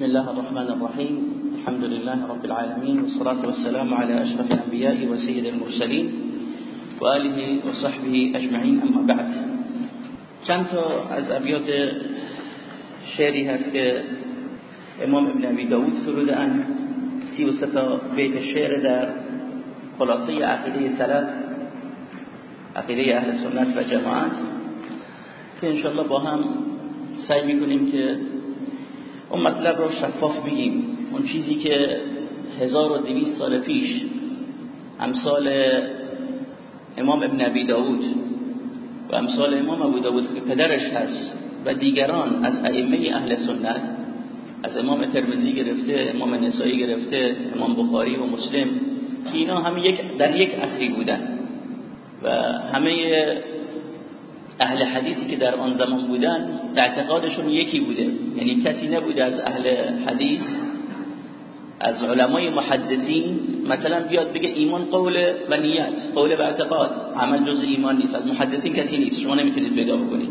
بسم الله الرحمن الرحيم. الحمد لله رب العالمين والصلاة والسلام على أشرف الأنبياء وسيد المرسلين وآله وصحبه أجمعين. أما بعد تا از ابیات شعری هست امام ابن ابی داود فرودن. سی و تا بیت شعر در خلاصه عقیده سلف عقیده أهل سنت و جماعت که انشاءالله با هم سعی میکنیم که اون مطلب رو شفاف بگیم. اون چیزی که 1200 سال پیش امثال امام ابن ابی داود و امثال امام ابو داود که پدرش هست و دیگران از ائمه اهل سنت از امام ترمذی گرفته امام نسائی گرفته امام بخاری و مسلم که اینا همه یک در یک عصری بودن. و همه اهل حدیثی که در آن زمان بودن اعتقادشون یکی بوده. یعنی کسی نبوده از اهل حدیث از علمای محدثین. مثلا بیاد بگه ایمان قول و نیت قول و اعتقاد. عمل جز ایمان نیست. از محدثین کسی نیست. شما نمی‌تونید پیدا بکنید.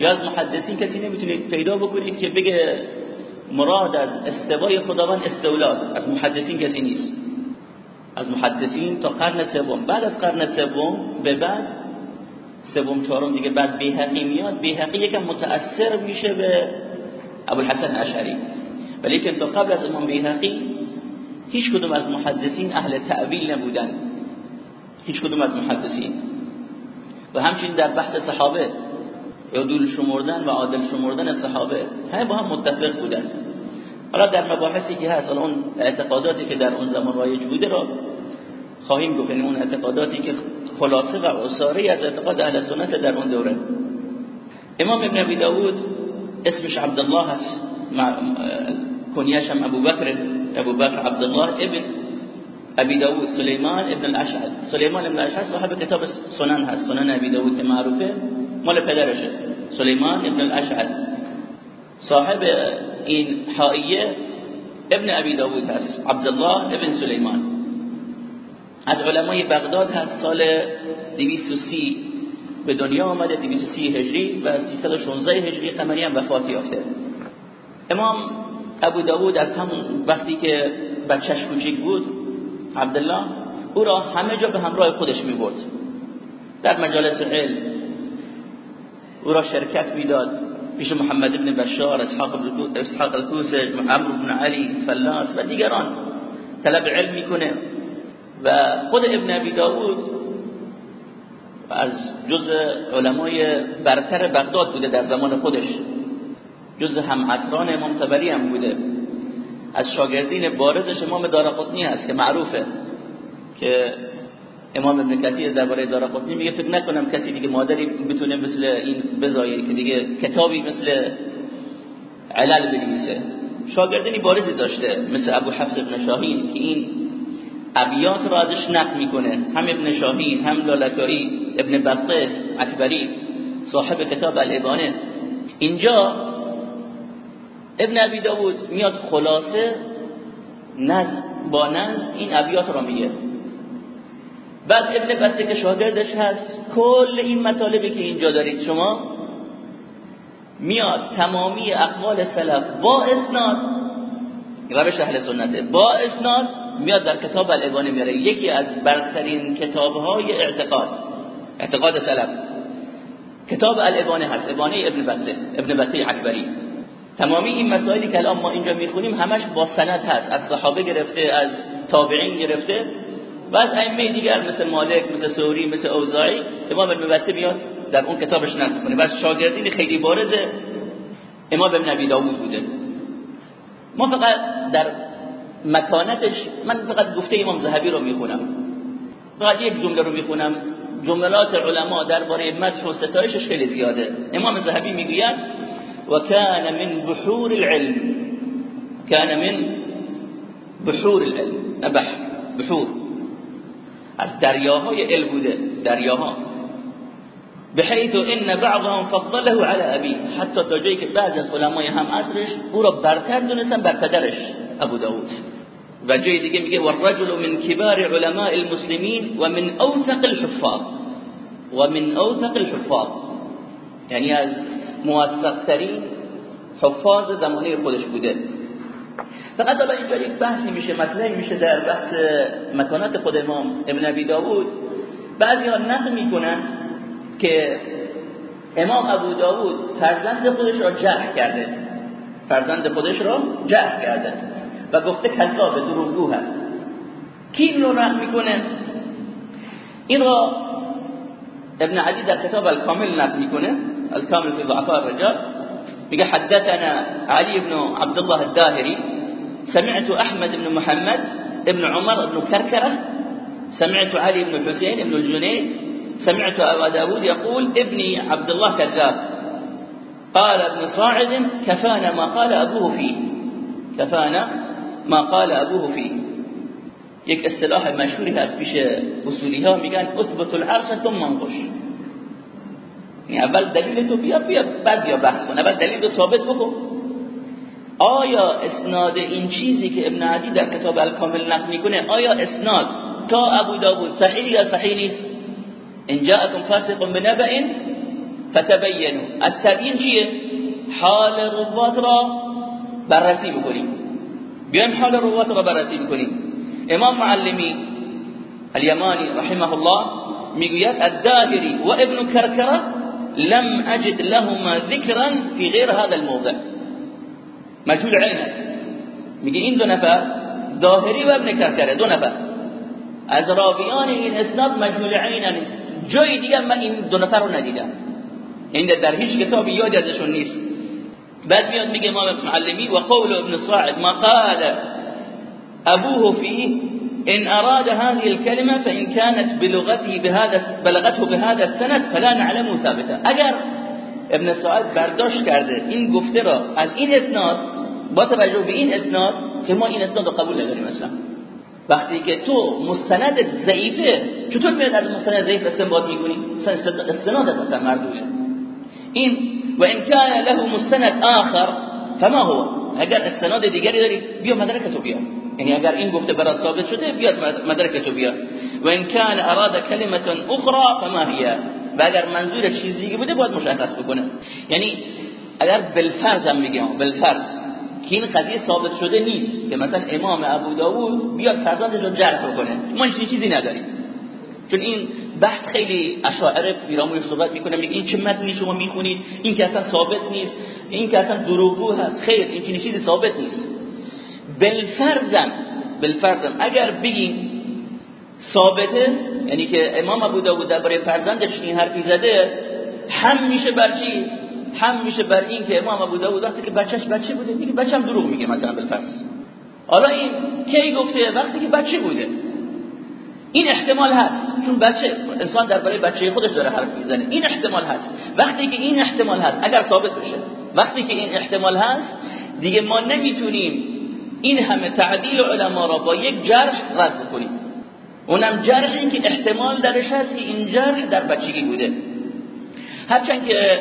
یا از محدثین کسی نمی‌تونید پیدا بکنید که بگه مراد از استوای خداوند استولاست. از محدثین کسی نیست. از محدثین تا قرن سوم. بعد از قرن سوم به بعد سوم چهارم دیگه بعد بیهقی میاد. بیهقی یکم متأثر میشه به ابوالحسن اشعری. ولی که تا قبل از امام بیهقی هیچ کدوم از محدثین اهل تعویل نبودن. هیچ کدوم از محدثین. و همچنین در بحث صحابه عدول شمردن و عادل شمردن صحابه همه با هم متفق بودن. حالا در مباحثی که هست اون اعتقاداتی که در اون زمان رایج بوده را خواهیم گفت. یعنی اون اعتقاداتی که خلاصه و عصاره از اعتقاد اهل سنت در اون دوره. امام ابن ابی داود اسمش عبدالله هست. کنیش هم ابو بکر ابو بکر عبدالله ابن ابی داود سلیمان ابن الاشعل سلیمان ابن الاشعل صاحب کتاب سنن هست. سنن ابی داود که معروفه. مال پدرشه. سلیمان ابن الاشعل صاحب این حائیه ابن ابی داود هست. عبدالله ابن سلیمان. از علمای بغداد هست سال 230 به دنیا آمده 230 هجری و 316 هجری قمری هم وفات یافته. امام ابو داود از همون وقتی که بچهش کوچیک بود عبدالله او را همه جا به همراه خودش می برد در مجالس علم او را شرکت می‌داد. پیش محمد ابن بشار اسحاق الکوسج عمرو بن علی فلاس و دیگران. طلب علم می‌کنه. و خود ابن ابی داود از جز علمای برتر بغداد بوده در زمان خودش. جز هم عصران امام طبری هم بوده. از شاگردین بارزش امام دارقطنی هست که معروفه که امام ابن کثیر درباره دارقطنی میگه فکر نکنم کسی دیگه مادری بتونه مثل این بزایه که دیگه کتابی مثل علل بنویسه. شاگردینی بارزی داشته مثل ابو حفص ابن شاهین که این ابیات را ازش نقل می‌کنه. هم ابن شاهین هم لالکایی ابن بطه اکبری صاحب کتاب الابانه. اینجا ابن ابی داود میاد خلاصه نص با نص این ابیات را میگه. بعد ابن بطه که شاگردش هست کل این مطالبی که اینجا دارید شما میاد تمامی اقوال سلف با اسناد. روش اهل سنته. با اسناد میاد در کتاب الابانه میاره. یکی از برترین کتابهای اعتقاد اعتقاد سلف. کتاب الابانه هست ابانه ابن بطه ابن بطه عکبری. تمامی این مسائلی که الان ما اینجا می‌خونیم همش با سند هست. از صحابه گرفته از تابعین گرفته. و از ائمه دیگر مثل مالک مثل سوری مثل اوزاعی امام ابن بطه میاد در اون کتابش نقل می‌کنه. بس شاگردین خیلی بارز امام ابن ابی داوود بوده. ما فقط در مکانتش من فقط گفته امام زهبی رو می‌خونم. فقط یک جمله رو می‌خونم. جملات علما درباره مدح و ستایشش خیلی زیاده. امام زهبی می‌گوید و کان من بحور العلم. کان من بحور العلم. نبح بحور. از دریاهای علم بوده دریاها. بحيث ان بعضهم فضله على ابي حتی تا جایی که از علمای هم عصرش او را برتر دونستن بر پدرش ابو داود. و جای دیگه میگه والرجل من كبار علماء المسلمين ومن اوثق الحفاظ. ومن اوثق الحفاظ. یعنی از موثق ترین حفاظ زمانه خودش بوده. فقط حالا اینجا یک بحثی میشه مطلبی میشه در بحث مکانات خود امام ابن ابی داود. بعضی ها نقل می‌کنن که امام ابو داود فرزند خودش را جرح کرده. فرزند خودش را جرح کرده. و گفته کذاب دروغگو هست کی این رو نقل میکنه؟ این را ابن عدی در کتاب الکامل نقل میکنه الکامل فی ضعفاء الرجال. میگه حدثنا علی بن عبد الله الداهری سمعت احمد بن محمد ابن عمر بن كركره سمعت علي بن حسين بن الجنيد سمعت أبا داود يقول ابني عبد الله كذاب قال ابن صاعد كفانا ما قال أبوه فيه كفانا ما قال أبوه فيه. یک اصطلاح مشهوری هست پیش اصولی ها میگن اثبت العرش ثم انقش. یعنی اول دلیل تو بیا بیا بعد بیا بحث کن. اول دلیل رو ثابت بکن. آیا اسناد این چیزی که ابن عدی در کتاب الکامل نقل می‌کنه آیا اسناد تا ابو داوود صحیح یا صحیح نیست؟ ان جاءكم فاسق بنبأ فتبینوا. از تبیین چیه؟ حال روات را بررسی بکنیم. بیایم حال روات را بررسی بکنیم إمام معلمی الیمانی رحمه الله میگوید الداهری و ابن کرکره لم أجد لهما ذکرا في غیر هذا الموضع. مجهول عینه میگه این دو نفر داهری و ابن کرکره دو نفر. از راویان این إسناد مجهول عینن جای دیگه من این دو نفر رو ندیدم. این در هیچ کتابی یاد ازشون نیست. بعد میاد میگه امام معلمی و قول ابن صاعد ما قال ابوه فيه ان اراد هذه الكلمه فان كانت بلغته بهذا بلغته بهذا السند فلا نعلم ثابتا. اگر ابن سعد برداشت کرده این گفته را از این اسناد با توجه به این اسناد که ما این اسناد رو قبول نداریم اصلا. وقتی که تو مستند ضعیفه چطور میاد از مستند ضعیف استنباط می‌کنی؟ استناد اصلا مردوده این و ان کان له مستند آخر فما هو؟ اگر استناد دیگری داری بیا مدرک تو بیا. یعنی اگر این گفته برات ثابت شده بیاد مدرک تو بیا. و ان کان اراد کلمه اخرى فما هي؟ و اگر منظور چیزی بوده باید مشخص بکنه. یعنی اگر بالفرض هم میگم بالفرض که این قضیه ثابت شده نیست که مثلا امام ابو داوود بیاد فرزندش رو جرح کنه ما چیزی نداریم. چون این بحث خیلی اشاعره پیرامون صحبت می‌کنه میگه این چه متنی شما می‌خونید؟ این که اصلا ثابت نیست. این که اصلا دروغگو هست. خیر این که چیزی ثابت نیست. بالفرضم بالفرضم اگر بگیم ثابته یعنی که امام ابو داوود درباره فرزندش این حرفی زده هم میشه بر چی؟ هم میشه بر این که امام ابو داوود وقتی که بچهش بچه بوده میگه بچم دروغ میگه مثلا بالفرض حالا این کی گفته؟ وقتی که بچه بوده. این احتمال هست. چون بچه انسان درباره بچه خودش داره حرف می‌زنه. این احتمال هست. وقتی که این احتمال هست اگر ثابت بشه. وقتی که این احتمال هست دیگه ما نمی‌تونیم این همه تعدیل علما را با یک جرح رد بکنیم. اونم جرح این که احتمال درش هست که این جرح در بچگی بوده. هرچند که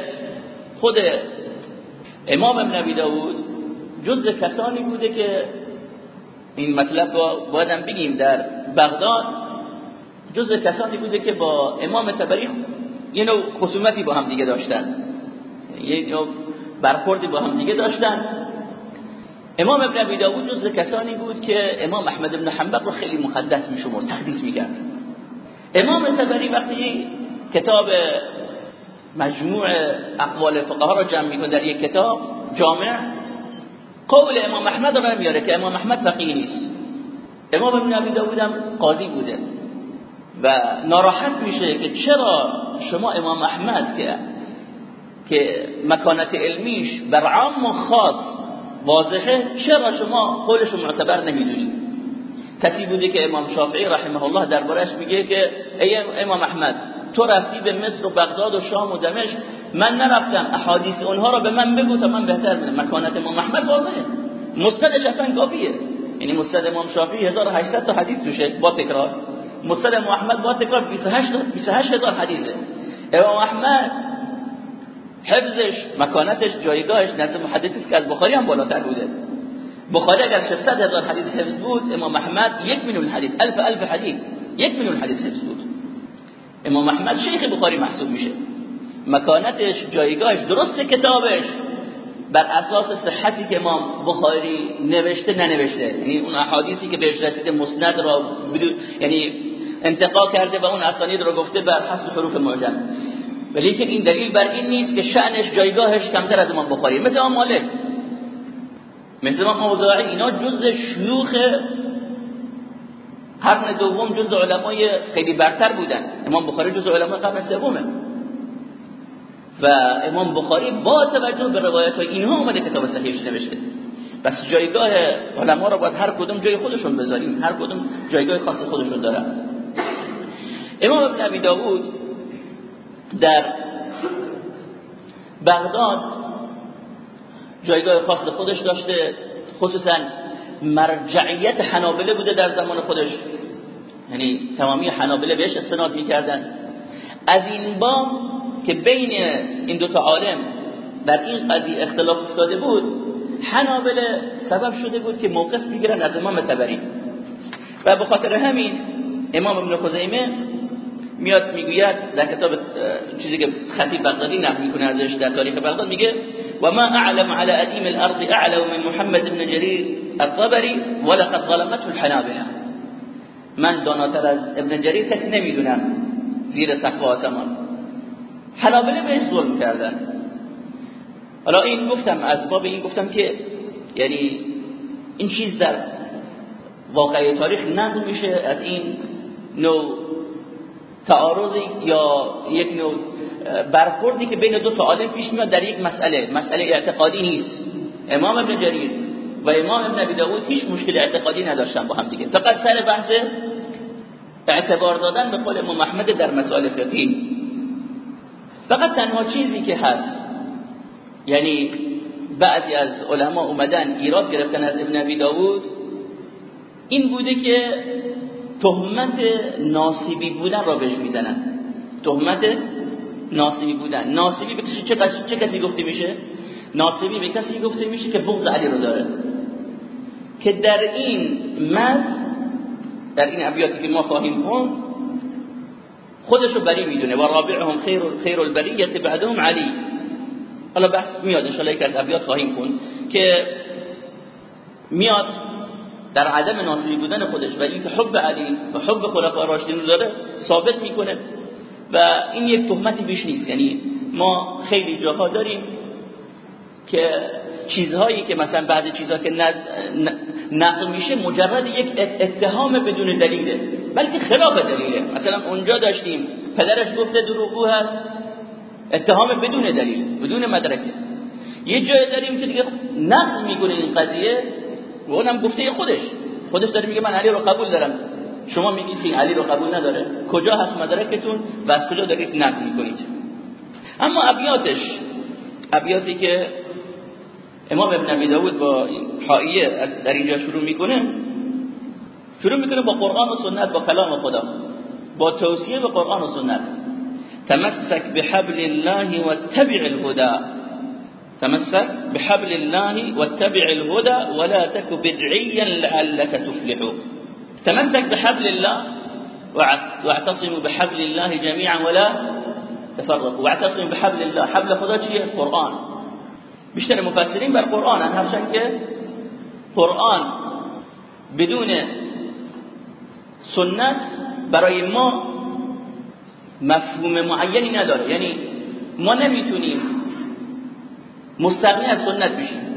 خود امام ابن نبی داود جز کسانی بوده که این مطلب با بایدم بگیم در بغداد جز کسانی بوده که با امام تبری یه نوع خصومتی با هم دیگه داشتن. یه نوع برخوردی با هم دیگه داشتن. امام ابن ابی داود جز کسانی بود که امام احمد ابن حنبل رو خیلی مقدس میشمرد تقدیس می‌کرد. امام تبری وقتی کتاب مجموع اقوال فقها رو جمع می‌کنه در یک کتاب جامع قول امام احمد رو نمیاره که امام احمد فقیه نیست. امام ابن ابی داود هم قاضی بوده. و ناراحت میشه که چرا شما امام احمد که که مکانت علمیش بر عام و خاص واضحه چرا شما قولش رو معتبر نمی‌دونید؟ کسی بوده که امام شافعی رحمه الله دربارش میگه که ای امام احمد تو رفتی به مصر و بغداد و شام و دمشق من نرفتم احادیث اونها رو به من بگو تا من بهتر بدم مکانت امام احمد واضحه. مستدش اصلا کافیه. یعنی مستد امام شافعی 1800 تا حدیث توشه با تکرار. مستد امام احمد با تکرار 28 28 هزار حدیثه. امام احمد حفظش مکانتش جایگاهش نزد محدثی که از بخاری هم بالاتر بوده. بخاری اگر 600 هزار حدیث حفظ بود امام احمد یک میلیون حدیث الف الف حدیث یک میلیون حدیث حفظ بود. امام احمد شیخ بخاری محسوب میشه. مکانتش جایگاهش درست کتابش. بر اساس صحتی که امام بخاری نوشته ننوشته. یعنی اون احادیثی که بهش رسیده مسند را یعنی انتقا کرده و اون اسانید رو گفته بر حسب حروف معجم. ولی که این دلیل بر این نیست که شأنش جایگاهش کمتر از امام بخاری. مثل امام مالک. مثل امام اوزاعی. اینا جز شیوخ قرن دوم جز علمای خیلی برتر بودن. امام بخاری جز علمای قرن سومه. و امام بخاری با توجه به روایت های اینها اومده کتاب صحیحش نوشته. بس جایگاه علما رو باید هر کدوم جای خودشون بذاریم. هر کدوم جایگاه خاص خودشون دارن. امام ابن ابی داود در بغداد جایگاه خاص خودش داشته خصوصا مرجعیت حنابله بوده در زمان خودش. یعنی تمامی حنابله بهش استناد می‌کردن. از این بام که بین این دو تا عالم در این قضیه اختلاف افتاده بود حنابله سبب شده بود که موقف بگیرن از امام تبری. و به خاطر همین امام ابن خزیمه میاد می‌گوید در کتاب چیزی که خطیب بغدادی نقل می‌کنه ازش در تاریخ بغداد میگه و ما اعلم على ادیم الارض اعلم من محمد بن جریر الطبری ولقد ظلمته الحنابله من داناتر از ابن جریر کسی نمی‌دونم زیر سقف آسمان. حنابله بهش ظلم کردن. حالا این گفتم از باب این گفتم که یعنی این چیز در واقعی تاریخ نقل میشه از این نوع تعارضی یا یک نوع برخوردی که بین دو تا عالم پیش میاد در یک مسئله مسئله اعتقادی نیست. امام ابن جریر و امام ابن ابی داود هیچ مشکل اعتقادی نداشتن با هم دیگه. فقط سر بحث اعتبار دادن به قول امام احمد در مسائل فقهی. فقط تنها چیزی که هست یعنی بعضی از علما اومدن ایراد گرفتن از ابن ابی داود این بوده که تهمت ناسیبی بودن را بهش می‌زنن تهمت ناسیبی بودن. ناسیبی به کسی چه, چه کسی گفته میشه؟ ناسیبی به کسی گفته میشه که بغض علی رو داره. که در این مد در این ابیاتی که ما خواهیم خوند خودشو بری می‌دونه. و رابعهم خیر خیر البریه بعدهم علی. حالا بحث میاد ان از ابیات خواهیم خوند که میاد در عدم ناصری بودن خودش و اینکه حب علی و حب خلفاء راشدین رو داره ثابت می‌کنه. و این یک تهمتی بیش نیست. یعنی ما خیلی جاها داریم که چیزهایی که مثلا بعضی چیزها که نقل میشه مجرد یک اتهام بدون دلیله بلکه خلاف دلیله. مثلا اونجا داشتیم پدرش گفته دروغگو هست اتهام بدون دلیل بدون مدرکه. یه جای داریم که دیگه نقل می‌کنه این قضیه. و اونم گفته خودش. خودش داره میگه من علی رو قبول دارم. شما میگید که علی رو قبول نداره. کجا هست مدرکتون؟ و از کجا دارید نقل می‌کنید؟ اما ابیاتش ابیاتی که امام ابن ابی داود با حائیه در اینجا شروع می‌کنه شروع می‌کنه با قرآن و سنت با کلام خدا. با توصیه به قرآن و سنت. تمسك بحبل الله واتبع الهدى. تمسك بحبل الله واتبع الهدى ولا تك بدعيا لعلك تفلح. تمسك بحبل الله واعتصموا بحبل الله جميعا ولا تفرقوا. واعتصموا بحبل الله. حبل خدا چیه؟ قرآن. بیشتر مفسرین بر قرآن هرچند قرآن بدون سنت برای ما مفهوم معینی نداره. یعنی ما نمیتونیم مستقیم از سنت بشیم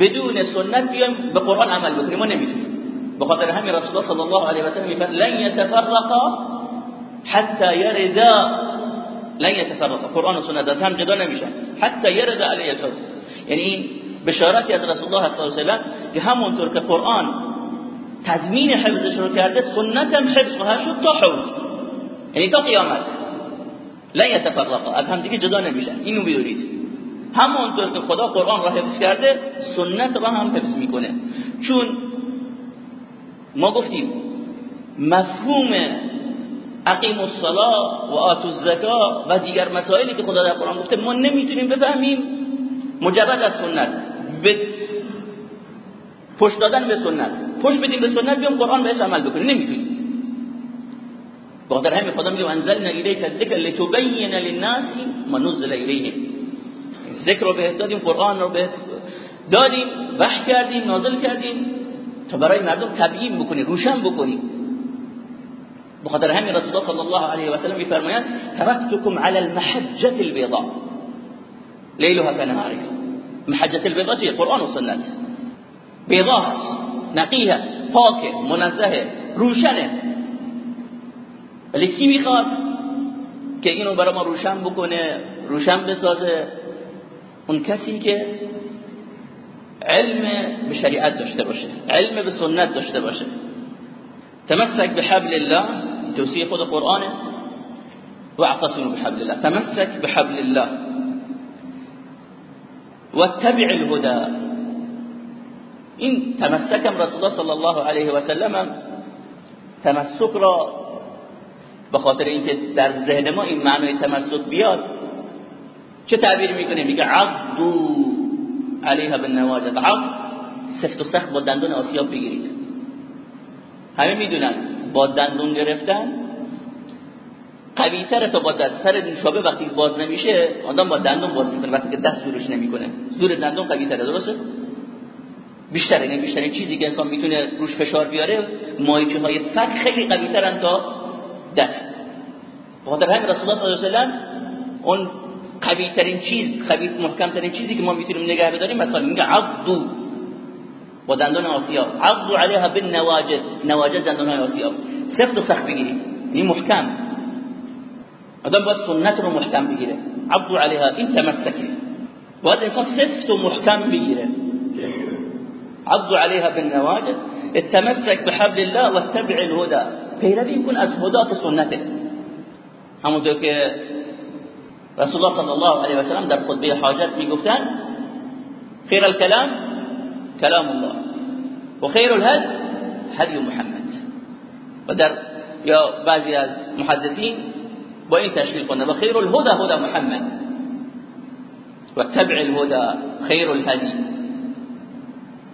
بدون سنت بیایم به قرآن عمل بکنیم. ما نمی‌تونیم. به خاطر همین رسول الله صلی الله علیه و سلم میفرماد لن يتفرقا حتى يردا لن يتفرقا. قرآن و سنت از هم جدا نمیشن. حتى يرد علی الحب یعنی این بشارتی از رسول الله صلی الله علیه و سلم که همونطور که قرآن تضمین حفظش رو کرده سنت هم حفظ خواهد شد تا یعنی تا قیامت. لن يتفرقا. از هم دیگه جدا نمیشن. اینو بدونید. همونطور که خدا قرآن را حفظ کرده سنت را هم حفظ می‌کنه. چون ما گفتیم مفهوم اقیم الصلاة و آتو الزکا و دیگر مسائلی که خدا در قرآن گفته ما نمی‌تونیم بفهمیم مجرد از سنت. به پشت دادن به سنت. پشت بدیم به سنت بیام قرآن بهش عمل بکنیم. نمی‌تونیم. بخاطر همین خدا میگه انزلنا الیک الذکر لتبین للناس ما نزل الیهم ذکر رو بهت دادیم قرآن رو بهت دادیم وحی کردیم نازل کردیم تا برای مردم تبیین بکنی روشن بکنی. بخاطر همین رسول الله صلی الله علیه و سلم میفرمایند ترکتکم علی المحجه البيضاء لیلها كنهارها محجه البيضاء چیه؟ قرآن و سنت. بیضا هست نقی هست پاکه منزهه روشنه. ولی کی می‌خواد که اینو برای ما روشن بکنه روشن بسازه؟ اون کسی که علم به شریعت داشته باشه علم به سنت داشته باشه. تمسك بحبل الله توصيه خود قرآن واعتصموا بحبل الله تمسك بحبل الله. واتبع الهدى. این تمسکم رسول الله صلی الله علیه و سلم تمسک را به خاطر اینکه در ذهن ما این معنای تمسک بیاد چه تعبیر می‌کنه؟ میگه عضو علیها بالنواجد عض سفت و سخت با دندون آسیاب بگیرید. همه می‌دونن با دندون گرفتن قوی تا با دست. سر نوشابه وقتی باز نمیشه آدم با دندون باز می‌کنه. وقتی که دست دورش نمی‌کنه. دور دندون قوی تره درسته؟ بیشتره. یعنی بیشترین چیزی که انسان می‌تونه روش فشار بیاره مایچه های فک خیلی قوی ترن تا دست. بخاطر همین رسول الله صلی الله علیه و اون قوی ترین چیز قوی محکم ترین چیزی که ما میتونیم نگه بداریم مثلا میگه عضو با دندان آسیاب عضو علیها بالنواجد. نواجد دندان های آسیاب سفت و سخت بگیرید این محکم. آدم باید سنت رو محکم بگیره. عضو علیها. این تمسکی باید انسان سفت و محکم بگیره. عضو عليها بالنواجد. التمسك بحبل الله واتبع الهدى. پیروی کن از هدات سنته. همونطور که رسول الله صلی الله علیه و سلم در خطبه حاجت میگفتن خیر الكلام كلام الله و خیر الهد هدی محمد و در یا بعضی از محدثین با این تشکیل کنه و خیر الهدى هدى محمد واتبع الهدى خیر الهدی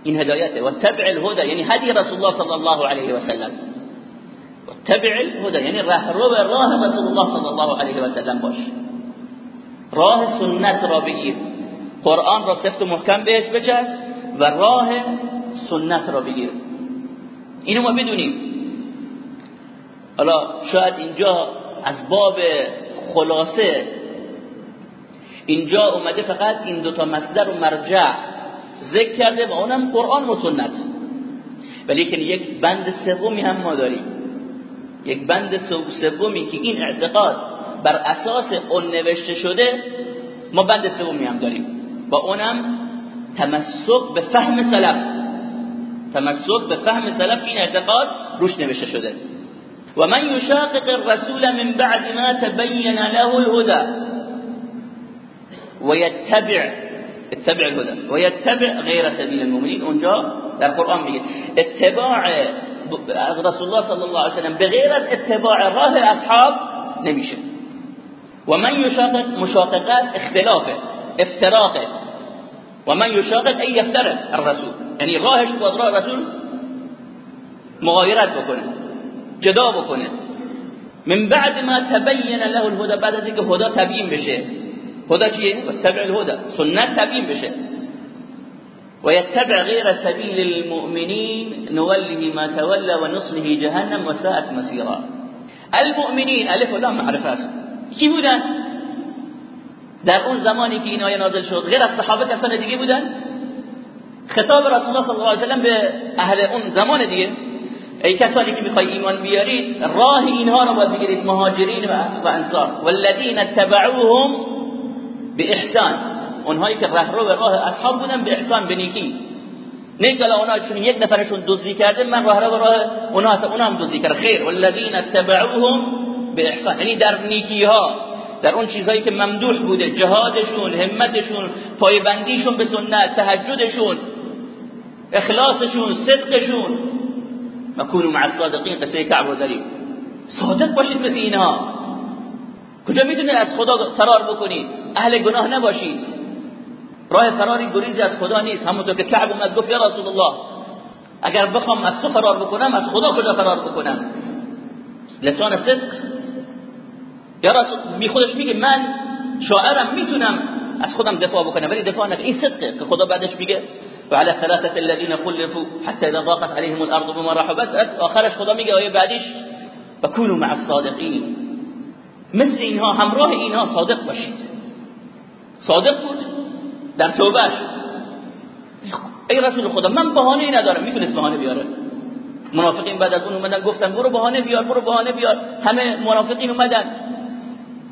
این هدایته و تبع الهدى یعنی هدی رسول الله صلی الله علیه و سلم و تبع الهدى یعنی راه راه رسول الله صلی الله علیه و سلم باش راه سنت را بگیر. قرآن را سفت و محکم بهش بچسب و راه سنت را بگیر. اینو ما بدونیم. حالا شاید اینجا از باب خلاصه اینجا اومده فقط این دوتا مصدر و مرجع ذکر کرده و اونم قرآن و سنت. ولی که یک بند سومی هم ما داریم. یک بند سومی که این اعتقاد بر اساس اون نوشته شده ما بند سومی هم داریم. و اونم تمسک به فهم سلف. تمسک به فهم سلف این اعتقاد روش نوشته شده. ومن یشاقق الرسول من بعد ما تبین له الهدى. ويتبع اتبع الهدى. ويتبع غير سبيل المؤمنين اونجا در قرآن میگه. اتباع رسول الله صلی الله علیه وسلم بغیر از اتباع راه اصحاب نمیشه. و من یشاقق مشاققات اختلافه افتراقه. و من یشاقق ای یفترق الرسول. یعنی راهش با راه رسول مغایرت بکنه جدا بکنه. من بعد ما تبین له الهدى بعد از اینکه هدا تبیین بشه. هدا چیه؟ واتبع الهدى سنت تبیین بشه. ويتبع غير سبيل المؤمنين نوله ما تولى ونصله جهنم وساءت مسيرا المؤمنين ألف و لام معرفة است کی بودن؟ در اون زمانی که این آیه نازل شد غیر از صحابه کسان دیگه بودن؟ خطاب رسول الله صلی الله علیه و به اهل اون زمان دیگه. ای کسانی که می‌خوای ایمان بیارید راه اینها رو باید بگیرید مهاجرین و انصار. والذین اتبعوهم باحسان اونهایی که رهرو به راه اصحاب بودن به احسان به نیکی. نه اونا چون یک نفرشون دزدی کرده من راه رو راه اونها اصلا اونا هم دزدی کرده. خیر. والذین اتبعوهم به احسان. یعنی در نیکی ها در اون چیزهایی که ممدوح بوده جهادشون همتشون پایبندیشون به سنت تهجدشون اخلاصشون صدقشون. و کونو مع الصادقین قصه کعب رو داریم صادق باشید مثل اینها. کجا می‌تونید از خدا فرار بکنید اهل گناه نباشید. راه فراری گریزی از خدا نیست. همونطور که کعب اومد گفت یا رسول الله اگر بخوام از تو فرار بکنم از خدا کجا فرار بکنم؟ لسان صدق. یا رسول می خودش میگه من شاعرم می‌تونم از خودم دفاع بکنم ولی دفاع نکنم این صدقه که خدا بعدش میگه وعلى ثلاثه الذين خلفوا حتى اذا ضاقت عليهم الارض بما رحبت. آخرش خدا میگه آیه بعدش بكونوا مع الصادقین. مثل اینها همراه اینها صادق باشید. صادق بود در توبهش. ای رسول خدا من بهانه ندارم. می‌تونست بهانه بیاره؟ منافقین بعد از اون اومدن گفتن برو بهانه بیار برو بهانه بیار. همه منافقین اومدن.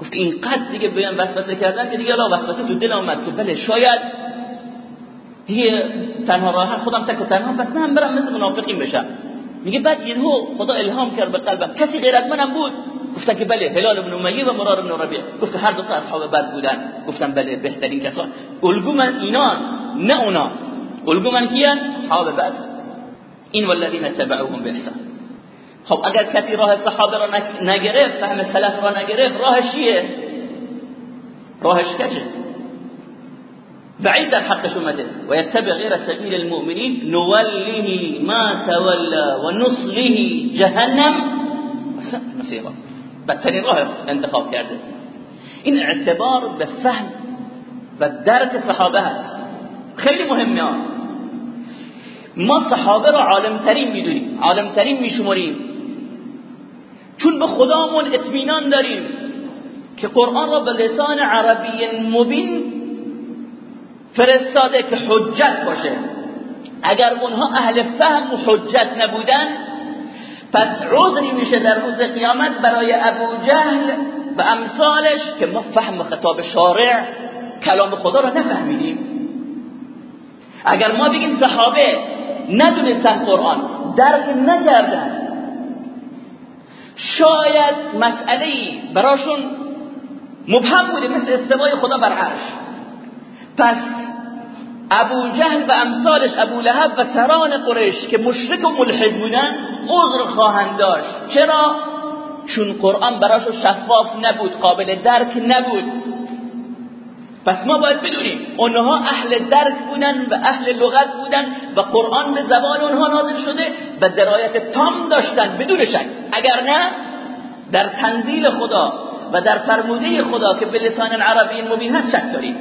گفت اینقدر دیگه بیان وسوسه کردن که دیگه الله وسوسه تو دل اومد که بله شاید دیگه تنها راه خودم تک و تنها پس من برم مثل منافقین بشم. میگه بعد یهو خدا الهام کرد به قلبم. کسی غیر از منم بود؟ گفتن که بله هلال بن امیه و مرار بن ربیع. گفت هر دو تا اصحاب بد بودن. گفتن بله بهترین کسان. الگو من اینان نه اونا. الگو من کیان؟ اصحاب بد. این والذین تبعوهم باحسان خب اگر کسی راه صحابه را نگرفت فهم سلف را نگرفت راهش چیه؟ راهش کجه بعید در حقش اومده. و یتبع غیر سبیل المؤمنین نوله ما تولا و نصله جهنم. مسیرا بدترین راه انتخاب کرده. این اعتبار به فهم و درک صحابه هست. خیلی مهمه ما صحابه را عالمترین میدونیم عالمترین میشمریم. چون به خدامون اطمینان داریم که قرآن را به لسان عربی مبین فرستاده که حجت باشه. اگر اونها اهل فهم و حجت نبودن پس عذری میشه در روز قیامت برای ابو جهل و امثالش که ما فهم خطاب شارع کلام خدا را نفهمیدیم. اگر ما بگیم صحابه ندونستن قرآن درک نکردن شاید مسئله براشون مبهم بوده مثل استوای خدا بر عرش. پس ابو جهل و امثالش ابو لهب و سران قریش که مشرک و ملحد بودن عذر خواهند داشت. چرا؟ چون قرآن براشون شفاف نبود قابل درک نبود. پس ما باید بدونیم اونها اهل درک بودن و اهل لغت بودن و قرآن به زبان اونها نازل شده و درایت تام داشتن بدون شک. اگر نه در تنزیل خدا و در فرموده خدا که به لسان عربی مبین هست شک داریم.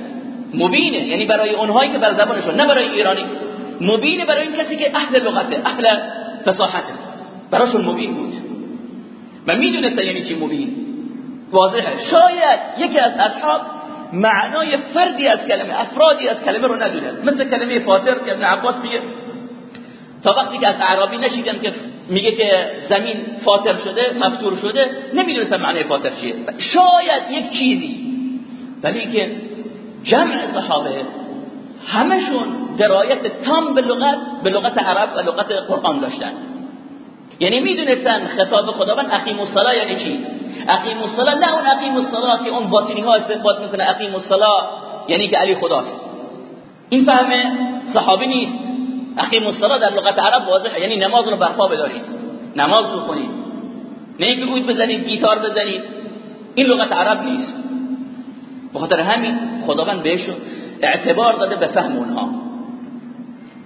مبینه یعنی برای اونهایی که بر زبانشون نه برای ایرانی. مبینه برای این کسی که اهل لغته اهل فصاحته. براشون مبین بود. و می‌دونسته یعنی چی مبین؟ واضحه. شاید یکی از اصحاب معنای فردی از کلمه افرادی از کلمه رو ندونن. مثل کلمه فاطر که ابن عباس میگه تا وقتی که از عربی نشیدم که میگه که زمین فاطر شده مفتور شده نمی‌دونستم معنی فاطر چیه. شاید یک چیزی ولی که جمع صحابه همشون درایت تام به لغت به لغت عرب و لغت قرآن داشتن. یعنی می‌دونستن خطاب خداوند اقیم الصلاه یعنی چی؟ اقیم الصلاه نه اون اقیم الصلاه که اون باطنی ها استنباط می‌کنه. اقیم الصلاه یعنی که علی خداست. این فهم صحابی نیست. اقیم الصلاه در لغت عرب واضحه. یعنی نماز رو برپا بدارید. نماز بخونید. نه اینکه بود بزنید گیتار بزنید. این لغت عرب نیست. بخاطر همین خداوند بهشون اعتبار داده به فهم اونها.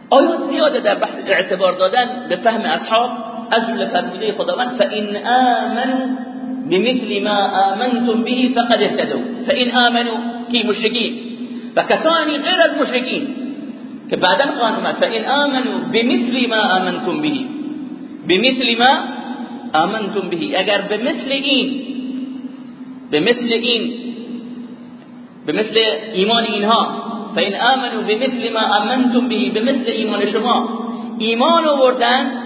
آیات زیاده در بحث اعتبار دادن به فهم اصحاب؟ أسلف إليه خضران فإن آمنوا بمثل ما آمنتم به فقد اهتدوا. فإن آمنوا كي مشركين. فكساني غير المشركين. كبعدم قانون فإن آمنوا بمثل ما آمنتم به. بمثل ما آمنتم به. أجر بمثل إين بمثل إين بمثل إيمان إنها. فإن آمنوا بمثل ما آمنتم به بمثل إيمان شما. إيمان وردان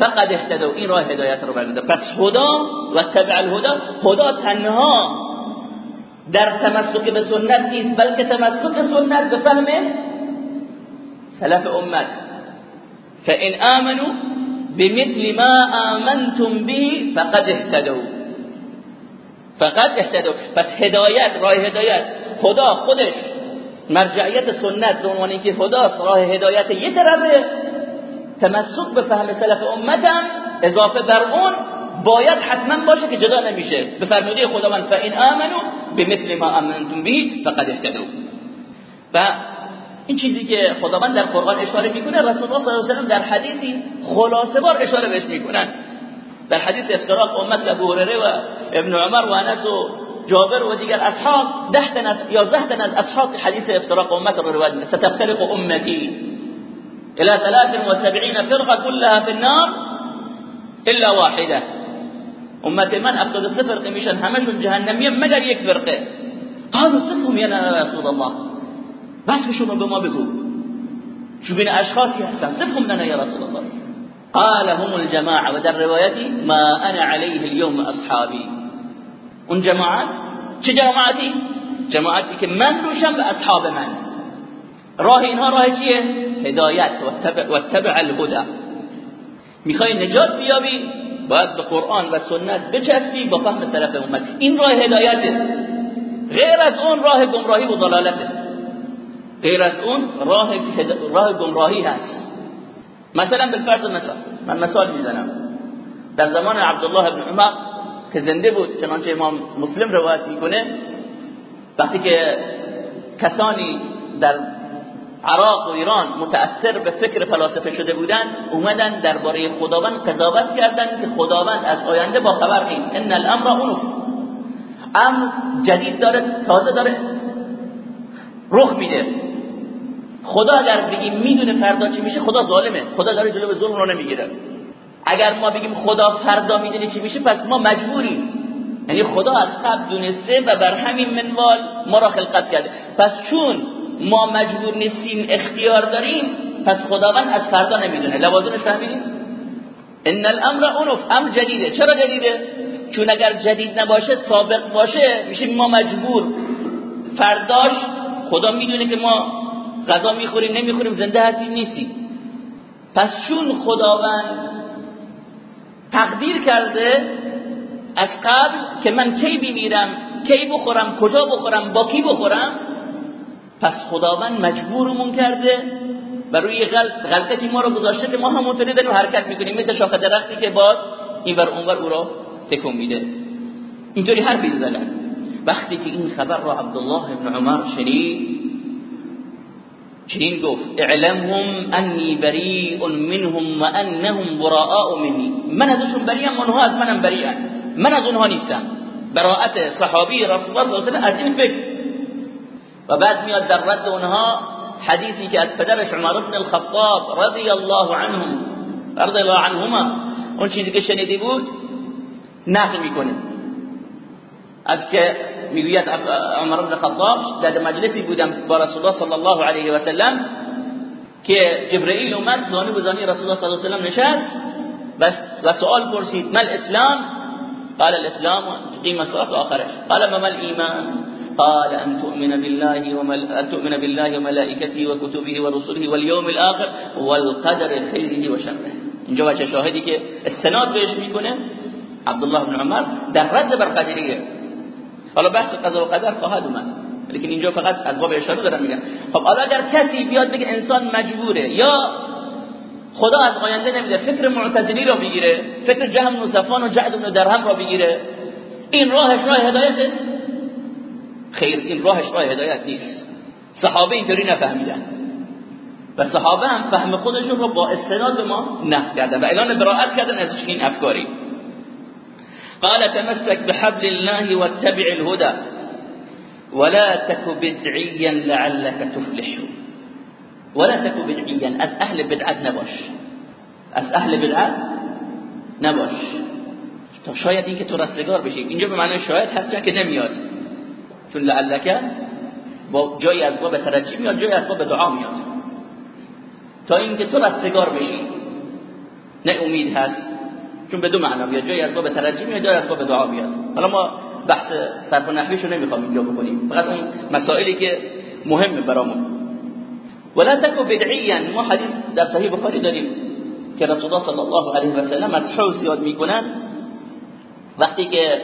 فقد اهتدوا. این راه هدایت رو برگرده پس خدا و تبع الهدا خدا تنها در تمسک به سنت نیست بلکه تمسک سنت به فهم سلف امت. فان آمنوا بمثل ما آمنتم به فقد اهتدوا. فقد اهتدوا. پس هدایت راه هدایت. خدا خودش مرجعیت سنت به عنوان اینکه خدا راه هدایت یه طرفه. تمسک به فهم سلف امتم اضافه بر اون باید حتما باشه که جدا نمیشه. به خداوند فان آمنوا بمثل ما آمنتم به فقد اهتدوا. و این چیزی که خداوند در قرآن اشاره می‌کنه رسول الله صلی الله علیه و در حدیثی خلاصه بار اشاره بهش می‌کنن. در حدیث افتراق امت ابو هریره و ابن عمر و انس و جابر و دیگر اصحاب ده تن از یازده تن از اصحاب حدیث افتراق امت رو روایت ستفترق امتی. إلى ثلاث وسبعين فرقة كلها في النار إلا واحدة. أمة من أفقد صفر مشان همش جهنم ما داري فرقة. قالوا صفهم يا رسول الله. بس شو بما بقوا شو بين أشخاص يحسن صفهم لنا يا رسول الله. قال هم الجماعة وذا روايتي ما أنا عليه اليوم أصحابي. ان جماعات؟ چه جماعتي؟ جماعتي كمان روشن بأصحاب من؟ راه اینها راه چیه؟ هدایت و تبع, الهدى. می‌خوای نجات بیابی باید به قرآن و سنت بچسبی با فهم سلف امت. این راه هدایته. غیر از اون راه گمراهی و ضلالته. غیر از اون راه راه گمراهی هست. مثلا بالفرض مثال من مثال می‌زنم. در زمان عبدالله بن عمر که زنده بود چنانچه امام مسلم روایت می‌کنه وقتی که کسانی در عراق و ایران متأثر به فکر فلاسفه شده بودن اومدن درباره خداوند قضاوت کردن که خداوند از آینده با خبر نیست. ان الامر اونف امر جدید داره تازه داره رخ میده. خدا اگر بگیم می‌دونه فردا چی میشه خدا ظالمه. خدا داره جلو ظلم رو نمی‌گیره. اگر ما بگیم خدا فردا می‌دونه چی میشه پس ما مجبوریم. یعنی خدا از قبل دونسته و بر همین منوال ما را خلقت کرده. پس چون ما مجبور نیستیم اختیار داریم پس خداوند از فردا نمی‌دونه. لوازمش فهمیدیم ان الامر اونف امر جدیده. چرا جدیده؟ چون اگر جدید نباشه سابق باشه. میشه ما مجبور. فرداش خدا می‌دونه که ما غذا می‌خوریم نمی‌خوریم زنده هستیم نیستیم. پس چون خداوند تقدیر کرده از قبل که من کی بمیرم کی بخورم کجا بخورم با کی بخورم پس خداوند مجبورمون کرده و روی غلطه ما رو گذاشته که ما همونطوری داریم حرکت می‌کنیم. مثل شاخه درختی که باز این ور اونور او را تکون میده. اینطوری حرفی زدن وقتی که این خبر را عبدالله بن عمر شنید چنین گفت اعلمهم انی بریء منهم و انهم براء منی. من ازشون بریم اونها از منم بریئن. من از اونها نیستم. براءت صحابی رسول الله صلی الله علیه و از این فکر. و بعد میاد در رد اونها حدیثی که از پدرش عمر بن الخطاب رضی الله عنهم رضی الله عنهما اون چیزی که شنیدی بود نقل می‌کنه. از که می‌گوید عمر بن خطاب در مجلسی بودم با رسول الله صلی الله علیه و سلم که جبرئیل اومد زانو به زانی رسول الله صلی الله علیه و سلم نشست و سوال پرسید مل اسلام؟ قال الاسلام قیم الصلاه آخرش. قال ما مل ایمان؟ قال ان تؤمن بالله ومل تؤمن بالله وملائكته وكتبه ورسله واليوم الاخر والقدر خيره وشره. اینجا بچه شاهدی که استناد بهش می‌کنه عبدالله بن عمر در رد بر قدریه. حالا بحث قضا و قدر خواهد اومد لیکن اینجا فقط از باب اشاره دارم میگم. خب حالا اگر کسی بیاد بگه انسان مجبوره یا خدا از آینده نمیده فکر معتزلی رو بگیره فکر جهم و صفان و جعد و درهم رو بگیره این راهش راه هدایت خیر این راهش راه هدایت نیست. صحابه اینطوری نفهمیدن. و صحابه هم فهم خودشون رو با استناد به ما نقد کردن و اعلان براءت کردن از این افکاری. قال تمسك بحبل الله واتبع الهدى ولا تك بدعيا لعلك تفلح. ولا تك بدعيا از اهل بدعت نباش. از اهل بدعت نباش. تا شاید این که تو رستگار بشی. اینجا به معنی شاید هست که نمیاد. چون لعلک با جایی از باب ترجی میاد جایی از باب دعا میاد. تا اینکه تو رستگار بشی. نه امید هست چون به دو معنا میاد جایی از باب ترجی میاد جایی از باب دعا میاد. حالا ما بحث صرف و نحویشو نمی‌خوام اینجا بکنیم. فقط اون مسائلی که مهمه برامون. ولا تکو بدعیا ما حدیث در صحیح بخاری داریم که رسول الله صلی الله علیه و سلم از حوض یاد می‌کنن. وقتی که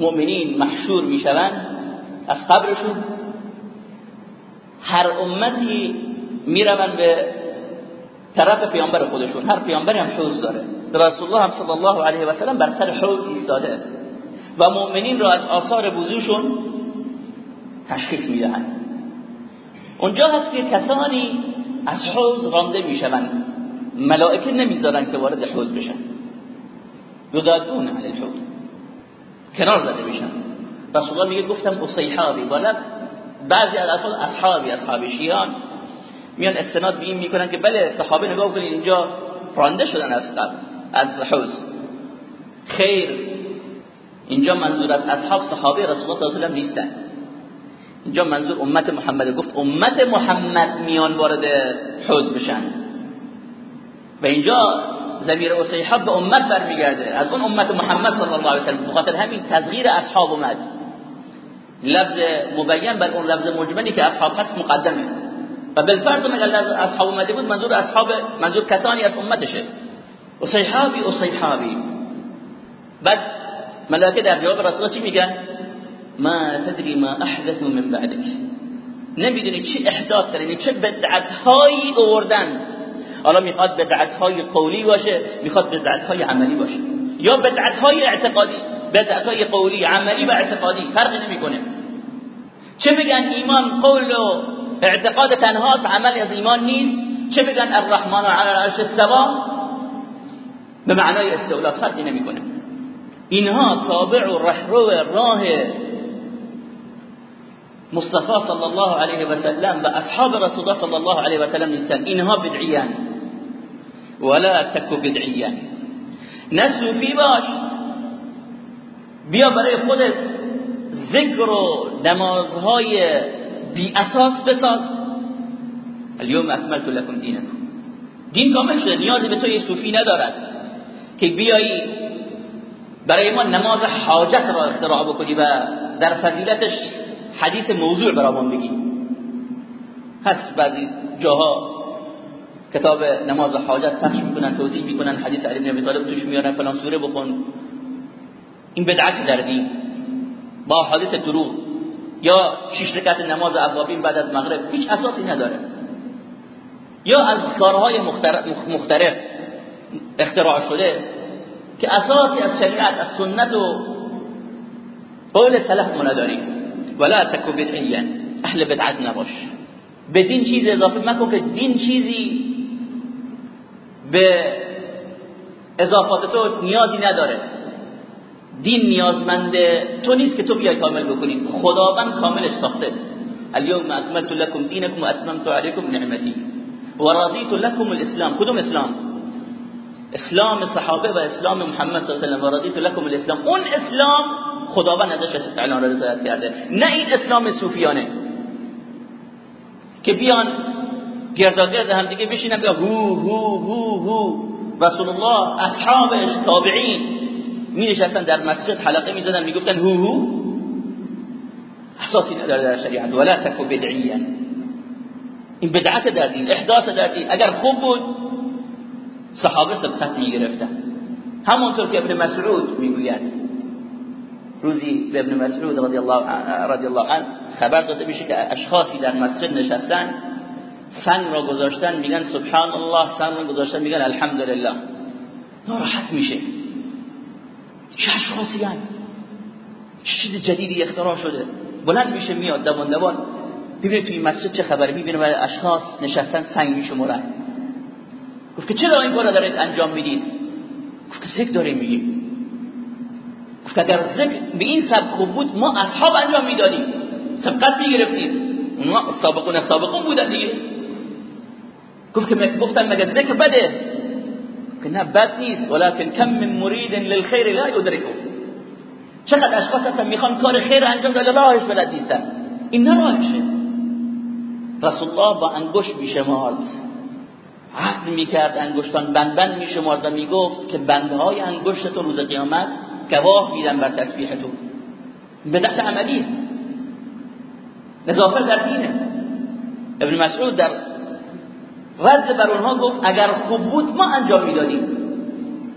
مؤمنین محشور می‌شوند از قبرشون. هر امتی می‌روند به طرف پیامبر خودشون. هر پیامبری هم حوض داره. رسول الله صلی الله علیه و سلم بر سر حوض ایستاده. و مؤمنین را از آثار وضوشون تشخیص می‌دهند. اونجا هست که کسانی از حوض رانده می‌شوند. ملائکه نمی‌ذارن که وارد حوض بشن. یدادون علی الحوض کنار زده میشن رسول الله میگه گفتم اصیحابی. ولی بعضی از الفاظ اصحابی اصحاب شیعان میان استناد به این می‌کنن که بله صحابه نگاه کنید اینجا رانده شدن از قبل از حوز خیر. اینجا منظور از اصحاب صحابه رسول الله صلی الله علیه و اینجا منظور امت محمد. گفت امت محمد میان وارد حوز بشن. و اینجا زمیر اصیحاب به امت برمیگرده. از اون امت محمد صلی الله علیه و سلم. بخاطر همین تغییر اصحاب اومد. لفظ مبین بر اون لفظ مجملی که اصحاب هست مقدمه. و بالفرض مگر لفظ اصحاب اومده بود منظور اصحاب منظور کسانی از امتشه. اصیحابی اصیحابی بعد ملائکه در جواب رسول چی میگن؟ ما تدری ما احدث من بعدك نمی‌دونی چی احداث کردن چه بدعت هایی آوردن. حالا می‌خواد بدعت های قولی باشه می‌خواد بدعت های عملی باشه. یا بدعت های اعتقادی. بدعت های قولی عملی و اعتقادی. فرقی نمی‌کنه. چه بگن ایمان قول و اعتقاد تنهاست عملی از ایمان نیست. چه بگن الرحمن علی العرش استوا به معنای استولا فرقی نمی‌کنه. اینها تابع و رهرو راه مصطفى صلی الله علیه و سلم و اصحاب رسول الله صلی الله علیه و سلم نیستن. اینها بدعیان. ولا تکو بدعیان. نسوفی باش. بیا برای خودت ذکر و نمازهای بی اساس بساز. اليوم اکملت لكم دینکم دین کامل شده نیازی به تو صوفی ندارد که بیایی برای ما نماز حاجت را اختراع بکنی و در فضیلتش حدیث موضوع برامون بگی. هست بعضی جاها کتاب نماز حاجت پخش می‌کنن توضیح می‌کنن حدیث علی بن ابی طالب توش میارن فلان سوره بخون. این بدعت در دین. با احادیث دروغ. یا شش رکعت نماز اوابین بعد از مغرب هیچ اساسی نداره. یا از کارهای مخترع اختراع شده که اساسی از شریعت از سنت و قول سلف نداریم ولا تک بدعیا اهل بدعت نباش. به دین چیز اضافه مکن که دین چیزی به اضافات تو نیازی نداره. دین نیازمند تو نیست که تو بیای کامل بکنی. خداوند کاملش ساخته. اليوم اکملت لكم دینکم و اتممت علیکم نعمتی. و رضیت لكم الاسلام. کدوم اسلام؟ اسلام صحابه و اسلام محمد صلی الله علیه و رضیت لكم الاسلام. اون اسلام خداوند ازش اعلان رضایت کرده. نه این اسلام صوفیانه. که بیان گرداگرد هم دیگه بشینن. بیا هو هو هو هو. رسول الله اصحابش تابعین. می نشستن در مسجد حلقه می زدن می گفتن هو هو. احساسی نداره در شریعت. ولا تکو بدعیا. این بدعت در دین احداث در دین اگر خوب بود صحابه سبقت می گرفتن همونطور که ابن مسعود می‌گوید. روزی به ابن مسعود رضی الله رضی الله عنه خبر داده میشه که اشخاصی در مسجد نشستن سنگ را گذاشتن میگن سبحان الله سنگ را گذاشتن میگن الحمدلله. ناراحت میشه. چه اشخاصی؟ چه چیز جدیدی اختراع شده؟ بلند میشه میاد دوان دوان. ببینید توی مسجد چه خبری می‌بینه اشخاص نشستن سنگ میشمرن گفت که چرا این کار دارید انجام می‌دید؟ گفت که ذکر داریم میگیم گفت اگر ذکر به این خوب بود ما اصحاب انجام می‌دادیم. سبقت می‌گرفتیم. اونها سابقون سابقون بودن دیگه. گفت که گفتن مگه ذکر بده؟ که نه بد نیست. ولكن کم من مرید للخير لا يدركه چقدر اشخاص هستن می‌خوان کار خیر انجام داده راهش بلد نیستن. این نه راهشه. رسول الله با انگشت میشمارد. عهد می‌کرد انگشتان بند بند میشمارد و می‌گفت که بندهای انگشت تو روز قیامت گواه میدن بر تسبیح تو بدعت عملی. نظافت در دینه. ابن مسعود در رد بر اونها گفت اگر خوب بود ما انجام می‌دادیم.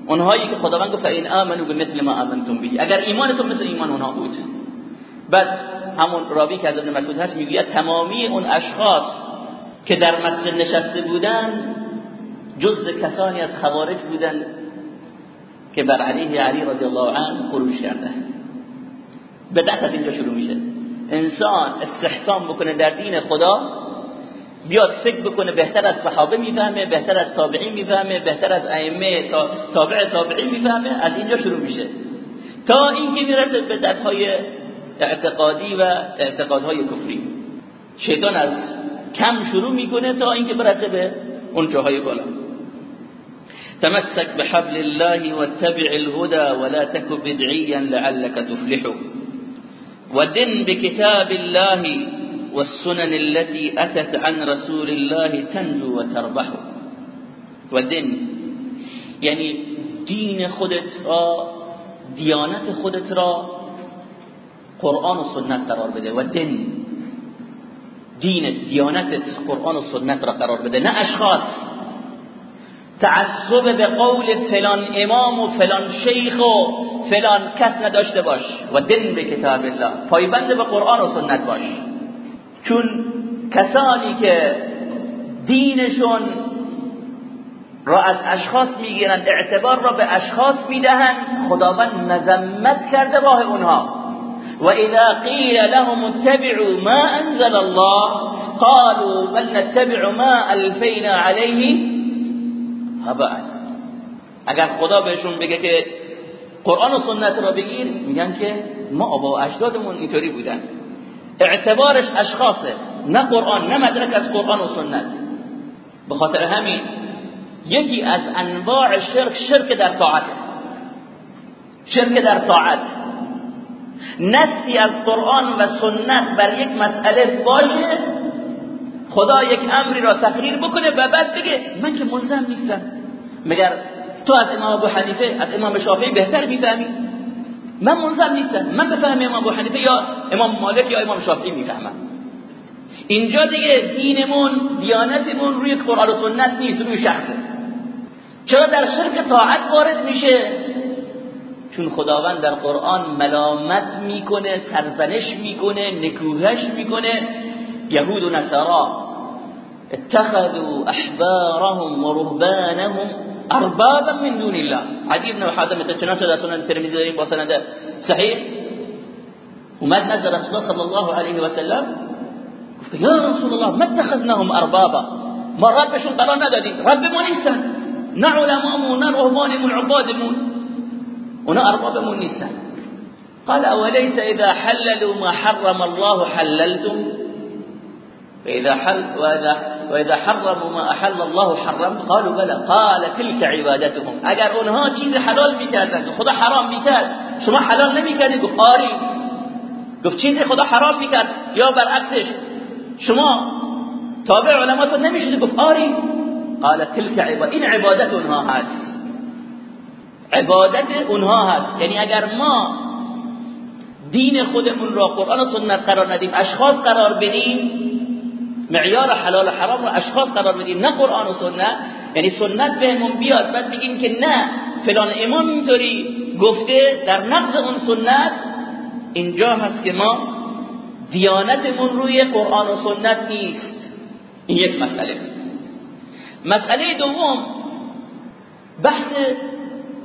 اونهایی که خداوند گفت این آمنو به مثل ما آمنتم به. اگر ایمانتون مثل ایمان اونها بود. بعد همون راوی که از ابن مسعود هست می‌گوید تمامی اون اشخاص که در مسجد نشسته بودن جز کسانی از خوارج بودن که بر علیه علی رضی الله عنه خروج کرده. بدعت از اینجا شروع میشه. انسان استحسان بکنه در دین خدا بیاد فکر بکنه بهتر از صحابه می‌فهمه بهتر از تابعین می‌فهمه بهتر از ائمه تابع تابعین می‌فهمه از اینجا شروع میشه. تا اینکه می‌رسه بدعت های اعتقادی و اعتقادهای کفری. شیطان از کم شروع می‌کنه تا اینکه برسه به اون جاهای بالا. تمسك بحبل الله واتبع الهدى ولا تك بدعيا لعلك تفلح ودن بكتاب الله والسنن التي أتت عن رسول الله تنجو وتربح. ودن يعني دين خودت را دیانت خودت را قرآن و سنت قرار بده. و دن دین دیانتت قرآن و سنت را قرار بده. نه اشخاص. تعصب به قول فلان امام و فلان شیخ و فلان کس نداشته باش. و دن به کتاب الله. پایبند به قرآن و سنت باش. چون کسانی که دینشون را از اشخاص می‌گیرند اعتبار را به اشخاص می‌دهند خداوند مذمت کرده راه اونها. و اذا قیل لهم اتبعوا ما انزل الله قالوا بل نتبع ما الفینا علیه هبا اگر خدا بهشون بگه که قرآن و سنت را بگیر میگن که ما آبا و اجدادمون اینطوری بودن. اعتبارش اشخاصه نه قرآن نه مدرک از قرآن و سنت. به خاطر همین یکی از انواع شرک شرک در طاعت. شرک در طاعت. نسی از قرآن و سنت بر یک مسئله باشه خدا یک امری را تقریر بکنه و بعد بگه من که ملزم نیستم. مگر تو از امام ابو حنیفه از امام شافعی بهتر می‌فهمی؟ من ملزم نیستم. من بفهم امام ابو حنیفه یا امام مالک یا امام شافعی می‌فهمم اینجا دیگه دینمون دیانتمون روی قرآن و سنت نیست روی شخصه. چرا در شرک طاعت وارد میشه؟ چون خداوند در قرآن ملامت می‌کنه سرزنش می‌کنه نکوهش می‌کنه. یهود و نصارا اتخذوا احبارهم ورهبانهم أربابا من دون الله. عدي بن حاتم تتناشر سنن الترمذي وسند صحيح. وما نزل رسول الله صلى الله عليه وسلم. يا رسول الله ما اتخذناهم أربابا؟ ما ربشون قرار ندادين ربمون إنسان. نعلمهم ونرهبانهم العبادمون هنا أربابهم النساء قال أوليس إذا حللوا ما حرم الله حللتم؟ وإذا, حل وإذا, وإذا حرموا ما أحل الله حرم قالوا بلى قال تلك عبادتهم. اگر اونها چیز حلال می‌کردن خدا حرام می‌کرد شما حلال نمی‌کردید؟ گفت آری. گفت چیز خدا حرام می‌کرد. یا برعکسش شما تابع علماتون نمیشید گفت آری. قال تلك عبادت این عبادت اونها هست. عبادت اونها هست. یعنی اگر ما دین خودمون را قرآن و سنت قرار ندیم اشخاص قرار بدیم معیار حلال و حرام رو اشخاص قرار بدیم نه قرآن و سنت. یعنی سنت بهمون بیاد بعد بگیم که نه فلان امام اینطوری گفته در نقض اون سنت اینجا هست که ما دیانتمون روی قرآن و سنت نیست. این یک مسئله. مسئله دوم بحث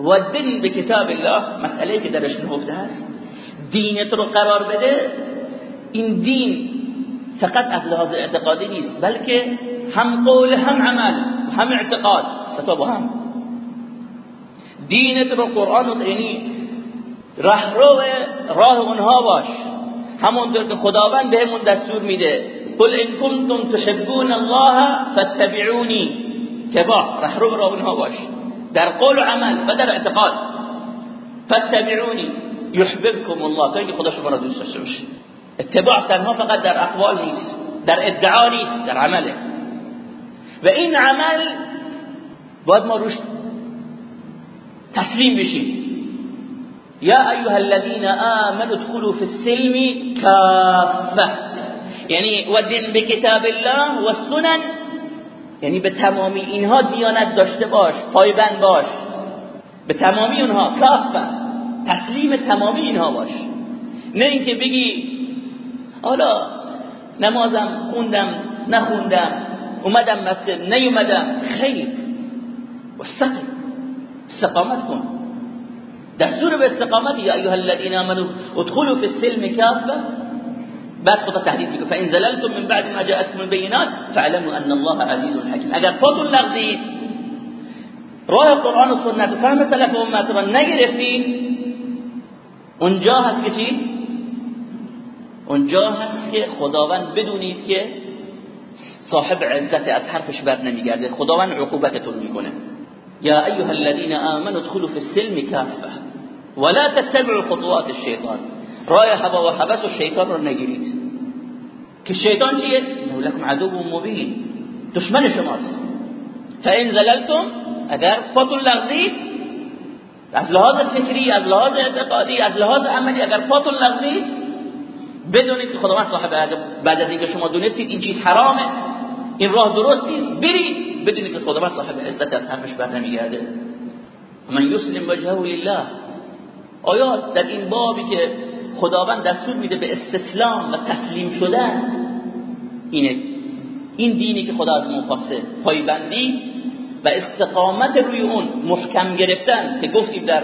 و دین به کتاب الله مسئله که درش نهفته هست. دینت رو قرار بده این دین فقط از لحاظ اعتقادی نیست بلکه هم قول هم عمل هم اعتقاد. ستا با هم. دینت رو قرآن و یعنی رهرو راه اونها باش. همونطور که خداوند بهمون دستور میده. قل ان کنتم تحبون الله فاتبعونی. تبع رهرو راه اونها باش. در قول و عمل و در اعتقاد. فاتبعونی. يحببكم الله. اینکه خدا شما را دوست داشته اتباع تنها فقط در اقوال نیست در ادعا نیست در عمله. و این عمل باید ما روش تسلیم بشیم. یا ایها الذين آمنوا ادخلوا في السلم كافه یعنی و دین به کتاب الله و سنن. یعنی به تمامی اینها دیانت داشته باش پایبند باش. به تمامی اونها کافه تسلیم تمامی اینها باش. نه اینکه بگی حالا نمازم خوندم نخوندم اومدم مسجد نیومدم. خیر. واستقم استقامت کن. دستور به استقامت یا ایها الذين امنوا ادخلوا في السلم كافه بعد خدا تهدید میگه فإن زللتم من بعد ما جاءتكم البينات فاعلموا ان الله عزيز حكيم اگر خودتون لغزید راه قرآن و سنت فهم سلف امت را نگرفتید اونجا هست که چی؟ اونجا هست که خداوند بدونید که صاحب عزت از حرفش بر نمیگرده. خداوند عقوبتتون می‌کنه. یا ایها الذين آمنوا ادخلوا في السلم كافه ولا تتبعوا خطوات الشیطان. راه هوا و حبس و شیطان رو نگیرید. که شیطان چیه؟ لكم عدو مبین. دشمن شماست. فان زللتم اگر پاتون لغزید از لحاظ فکری از لحاظ اعتقادی از لحاظ عملی اگر پاتون لغزید بدونید که خداوند صاحب بعد از اینکه شما دونستید این چیز حرامه. این راه درست نیست. برید. بدونید که خداوند صاحب عزت از حرفش بر نمیگرده. من یسلم وجهه لله. آیا در این بابی که خداوند دستور میده به استسلام و تسلیم شدن اینه؟ این دینی که خدا از ما خواسته. پایبندی و استقامت روی اون محکم گرفتن که گفتیم در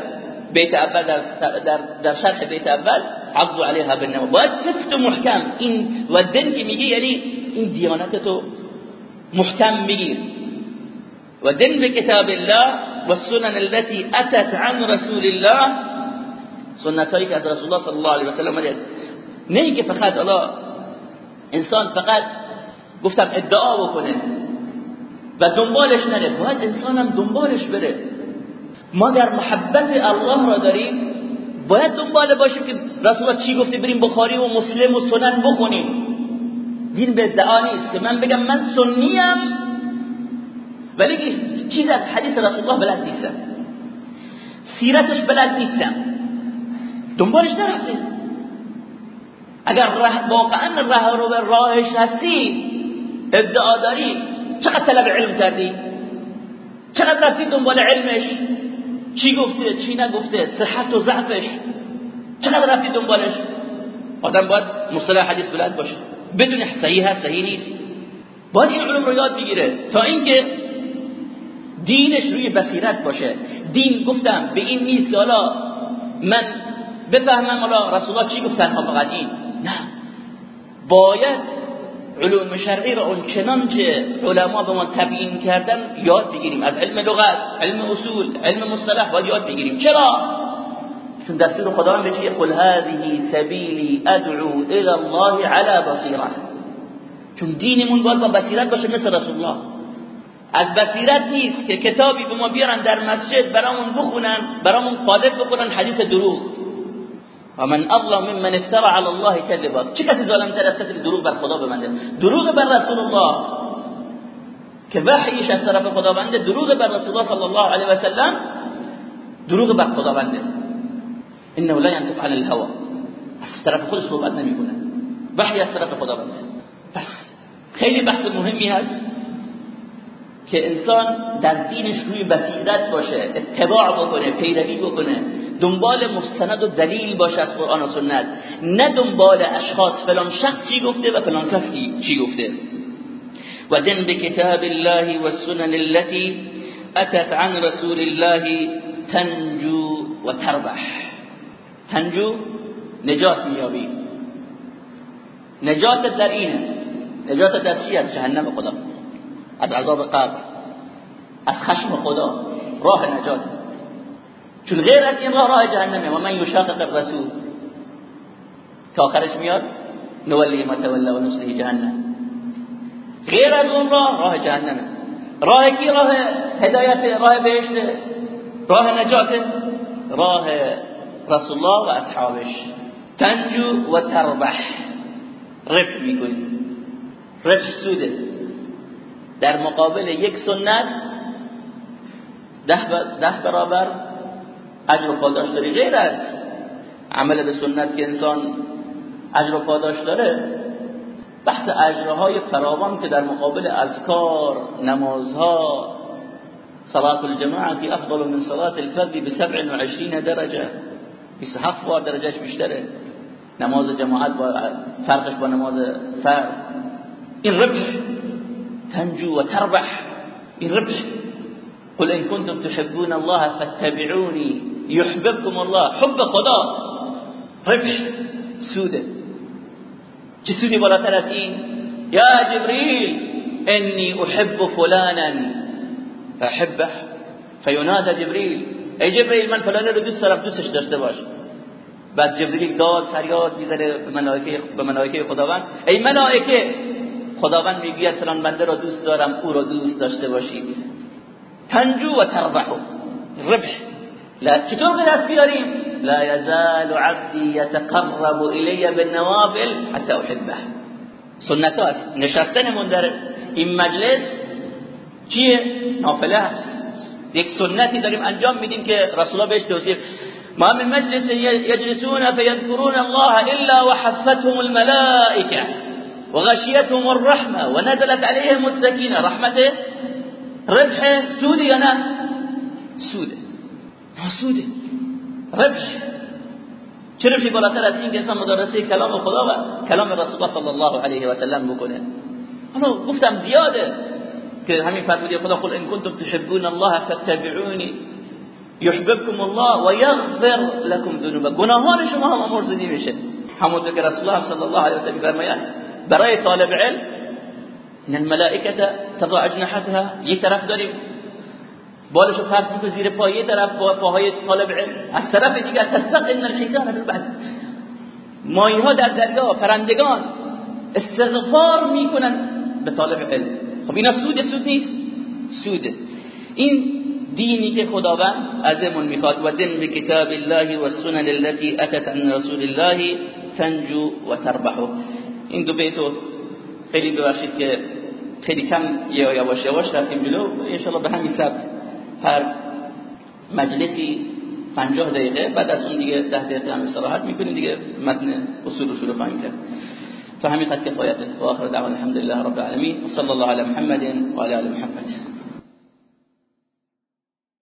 بیت اول در, در, در شرح بیت اول عضو علیها بالنما باید سفت و محکم. این و دن که میگه یعنی این دیانت محکم بگیر. و دن به کتاب الله و سنن التي اتت عن رسول الله. سنت هایی که از رسول الله صلی الله علیه و سلم نه که فقط الله انسان فقط گفتم ادعا بکنه و دنبالش نره. باید انسان هم دنبالش بره. ما در محبت الله را داریم. باید دنبال باشیم که رسول چی گفته بریم بخاری و مسلم و سنن بخونیم. دین به ادعا نیست که من بگم من سنیم ولی چیز از حدیث رسول الله بلد نیستم. سیرتش بلد نیستم. دنبالش نرفتیم. اگر واقعا راه رو به راهش هستی ادعا داری چقدر طلب علم کردی؟ چقدر رفتی دنبال علمش؟ چی گفته؟ چی نگفته؟ صحت و ضعفش. چقدر رفتی دنبالش؟ آدم باید مصطلح حدیث بلد باشه. بدون صحیح هست صحیح نیست. باید این علم رو یاد بگیره. تا اینکه دینش روی بصیرت باشه. دین گفتم به این نیست که حالا من بفهمم حالا رسول الله چی گفتن فقط این. نه. باید علوم شرعی را اون چنان که علما به ما تبیین کردن یاد بگیریم. از علم لغت علم اصول علم مصطلح باید یاد بگیریم. چرا؟ چون دستور خدا به چیه قل هذه سبیلی ادعو الى الله على بصیره چون دینمون باید با بصیرت باشه مثل رسول الله از بصیرت نیست که کتابی به ما بیارن در مسجد برامون بخونن برامون قالب بکنن حدیث دروغ. و من ممن افترى على الله كذبا. چه کسی ظالم تر از کسی دروغ بر خدا ببنده دروغ بر رسول الله. که وحیش از طرف خدا بنده دروغ بر رسول الله صلی الله علیه و سلم دروغ بر خدا بنده إنه لا ينطق عن الهوى. از طرف خود صحبت نمیکنه وحی از طرف خدا بنده پس خیلی بحث مهمی هست. که انسان در دینش روی بصیرت باشه اتباع بکنه پیروی بکنه دنبال مستند و دلیل باشه از قرآن و سنت. نه دنبال اشخاص فلان شخص چی گفته و فلان کس چی گفته. و دن به کتاب الله و سنن التي اتت عن رسول الله تنجو و تربح. تنجو نجات میابی. نجات در اینه. نجات در چی از جهنم خدا. از عذاب قبر از خشم خدا راه نجات. چون غیر از این راه راه جهنمه. و من یشاقق الرسول. که آخرش میاد نولی ما تولا و نسله جهنم. غیر از اون راه راه جهنمه. راه کی؟ راه هدایت راه بهشت راه نجات. راه رسول الله و اصحابش. تنجو و تربح. ربح می‌کنی ربح سوده. در مقابل یک سنت ده, ده برابر اجر و پاداش داری غیر از عمل به سنت که انسان اجر و پاداش داره بحث اجرهای فراوان که در مقابل اذکار نمازها صلاة الجماعة افضل من صلاة الفرد ب 27 درجه 27 بار درجهش بیشتره. نماز جماعت با فرقش با نماز فرد. این ربح تنجو و تربح این ربح. قل إن كنتم تحبون الله فاتبعوني يحببكم الله. حب خدا ربح سودة. چه از این؟ یا جبریل انی أحب فلانا. فاحبه فینادى جبریل ای جبریل من فلان رو دوست دارم دوستش داشته باش. بعد جبریل داد فریاد میزنه به ملائکه به ملائکه خداوند می‌گوید فلان بنده را دوست دارم او را دوست داشته باشید تنجو و تربحو. ربح. لا چطور به دست بیاریم؟ لا یزال عبدی یتقرب الی بالنوافل حتی احبه. سنت هست نشستنمون در این مجلس چیه؟ نافله هست. یک سنتی داریم انجام میدیم که رسول الله بهش توصیه ما من مجلس يجلسون فيذكرون الله إلا وحفتهم الملائكة وغشيتهم الرحمة ونزلت عليهم السكينة. رحمته ربح سودي أنا سودة. سودة؟ ربح. چرا في بالاتر از این مدرسه کلام خدا و رسول الله صلی الله علیه و سلم بکنه أنا گفتم زیاده که خدا قل إن کنتم تحبون الله فاتبعوني. یحببکم الله و یغفر لكم ذنوبکم گناهان شما هم مرزدی میشه. همونطور که رسول الله صلی الله علیه و سلم برای طالب علم ان الملائکه تضع اجنحتها یک طرف داریم. بالشو پرت می‌کنه زیر پای طرف با پاهای طالب علم. از طرف دیگر تستقن الحيتان بالبعد ماهی ها در درگاه پرندگان استغفار می‌کنن به طالب علم. خب اینا سود سود نیست. سوده این دینی که خداوند ازمون می‌خواد و دین به کتاب الله و سنن التي اتت عن رسول الله تنجو و تربحو. این دو بیتو خیلی ببخشید که خیلی کم یواش یواش رفتیم جلو. ان به همین سبت هر مجلسی 50 دقیقه بعد از اون دیگه 10 دقیقه هم استراحت می‌کنیم دیگه متن اصول رو شروع خواهیم کرد. فهمي قد كفايته واخر دعوانا الحمد لله رب العالمين وصلى الله على محمد وعلى ال محمد.